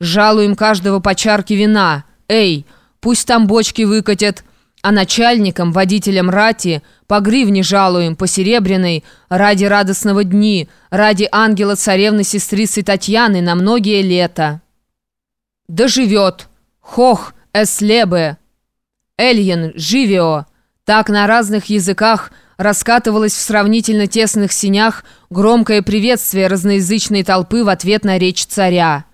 Жалуем каждого по чарке вина. Эй, пусть там бочки выкатят. А начальникам, водителям рати по гривне жалуем, по серебряной, ради радостного дни, ради ангела-царевны-сестрицы Татьяны на многие лета. Да живет! Хох, эслебе! Эльен, живио! Так на разных языках раскатывалось в сравнительно тесных синях громкое приветствие разноязычной толпы в ответ на речь царя.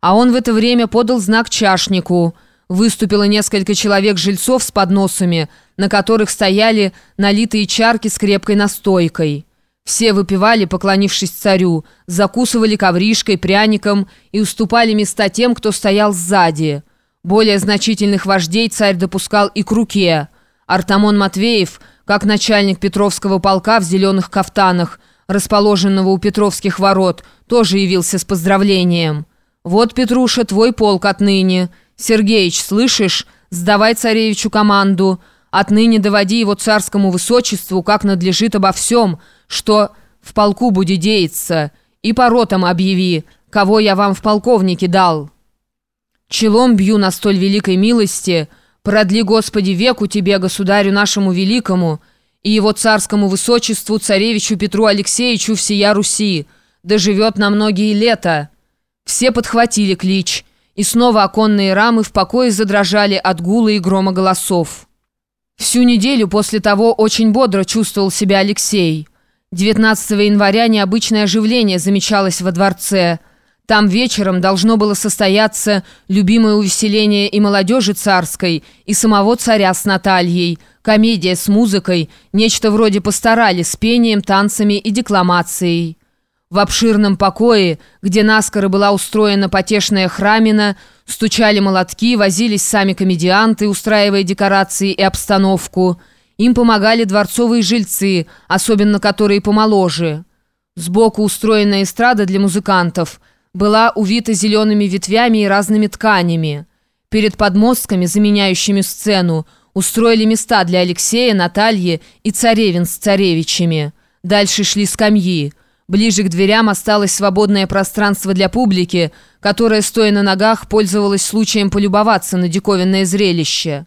А он в это время подал знак чашнику. Выступило несколько человек-жильцов с подносами, на которых стояли налитые чарки с крепкой настойкой. Все выпивали, поклонившись царю, закусывали ковришкой, пряником и уступали места тем, кто стоял сзади. Более значительных вождей царь допускал и к руке. Артамон Матвеев, как начальник Петровского полка в зеленых кафтанах, расположенного у Петровских ворот, тоже явился с поздравлением. «Вот, Петруша, твой полк отныне. Сергеич, слышишь? Сдавай царевичу команду. Отныне доводи его царскому высочеству, как надлежит обо всем, что в полку будет деяться. И по ротам объяви, кого я вам в полковнике дал. Челом бью на столь великой милости. Продли, Господи, веку тебе, государю нашему великому, и его царскому высочеству, царевичу Петру Алексеевичу всея Руси, да живет на многие лета». Все подхватили клич, и снова оконные рамы в покое задрожали от гула и грома голосов. Всю неделю после того очень бодро чувствовал себя Алексей. 19 января необычное оживление замечалось во дворце. Там вечером должно было состояться любимое увеселение и молодежи царской, и самого царя с Натальей, комедия с музыкой, нечто вроде постарали с пением, танцами и декламацией. В обширном покое, где наскоро была устроена потешная храмина, стучали молотки, возились сами комедианты, устраивая декорации и обстановку. Им помогали дворцовые жильцы, особенно которые помоложе. Сбоку устроенная эстрада для музыкантов была увита зелеными ветвями и разными тканями. Перед подмостками, заменяющими сцену, устроили места для Алексея, Натальи и царевин с царевичами. Дальше шли скамьи. Ближе к дверям осталось свободное пространство для публики, которая, стоя на ногах, пользовалась случаем полюбоваться на диковинное зрелище.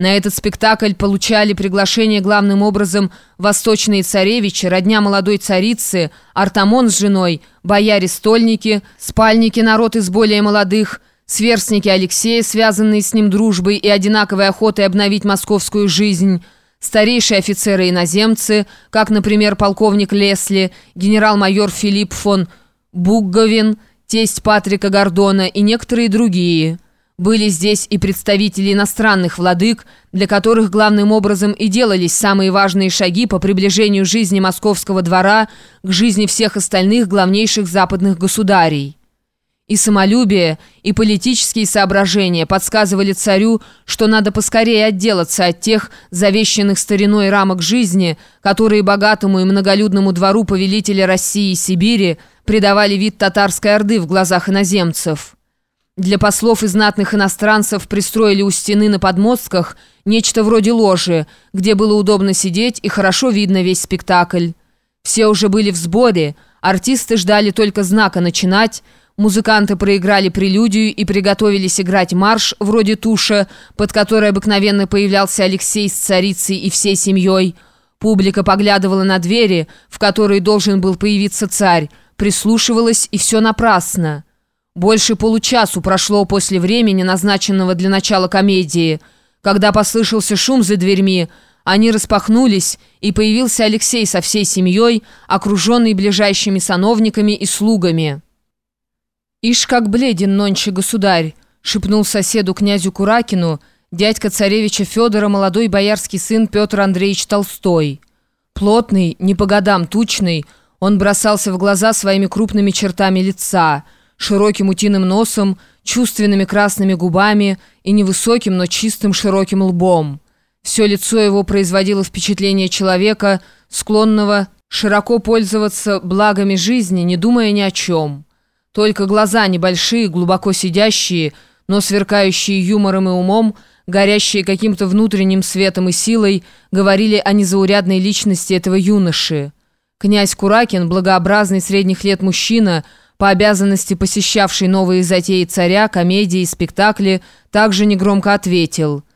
На этот спектакль получали приглашение главным образом восточные царевичи, родня молодой царицы, Артамон с женой, бояре-стольники, спальники народ из более молодых, сверстники Алексея, связанные с ним дружбой и одинаковой охотой обновить московскую жизнь – старейшие офицеры-иноземцы, как, например, полковник Лесли, генерал-майор Филипп фон Бугговин, тесть Патрика Гордона и некоторые другие. Были здесь и представители иностранных владык, для которых главным образом и делались самые важные шаги по приближению жизни московского двора к жизни всех остальных главнейших западных государей. И самолюбие, и политические соображения подсказывали царю, что надо поскорее отделаться от тех завещанных стариной рамок жизни, которые богатому и многолюдному двору повелителя России и Сибири придавали вид татарской орды в глазах иноземцев. Для послов и знатных иностранцев пристроили у стены на подмостках нечто вроде ложи, где было удобно сидеть и хорошо видно весь спектакль. Все уже были в сборе, артисты ждали только знака начинать, Музыканты проиграли прелюдию и приготовились играть марш, вроде туша, под которой обыкновенно появлялся Алексей с царицей и всей семьей. Публика поглядывала на двери, в которые должен был появиться царь, прислушивалась, и все напрасно. Больше получасу прошло после времени, назначенного для начала комедии. Когда послышался шум за дверьми, они распахнулись, и появился Алексей со всей семьей, окруженный ближайшими сановниками и слугами. «Ишь, как бледен нонче государь!» — шепнул соседу князю Куракину, дядька царевича Федора, молодой боярский сын Петр Андреевич Толстой. Плотный, не по годам тучный, он бросался в глаза своими крупными чертами лица, широким утиным носом, чувственными красными губами и невысоким, но чистым широким лбом. Все лицо его производило впечатление человека, склонного широко пользоваться благами жизни, не думая ни о чем. Только глаза небольшие, глубоко сидящие, но сверкающие юмором и умом, горящие каким-то внутренним светом и силой, говорили о незаурядной личности этого юноши. Князь Куракин, благообразный средних лет мужчина, по обязанности посещавший новые затеи царя, комедии, спектакли, также негромко ответил –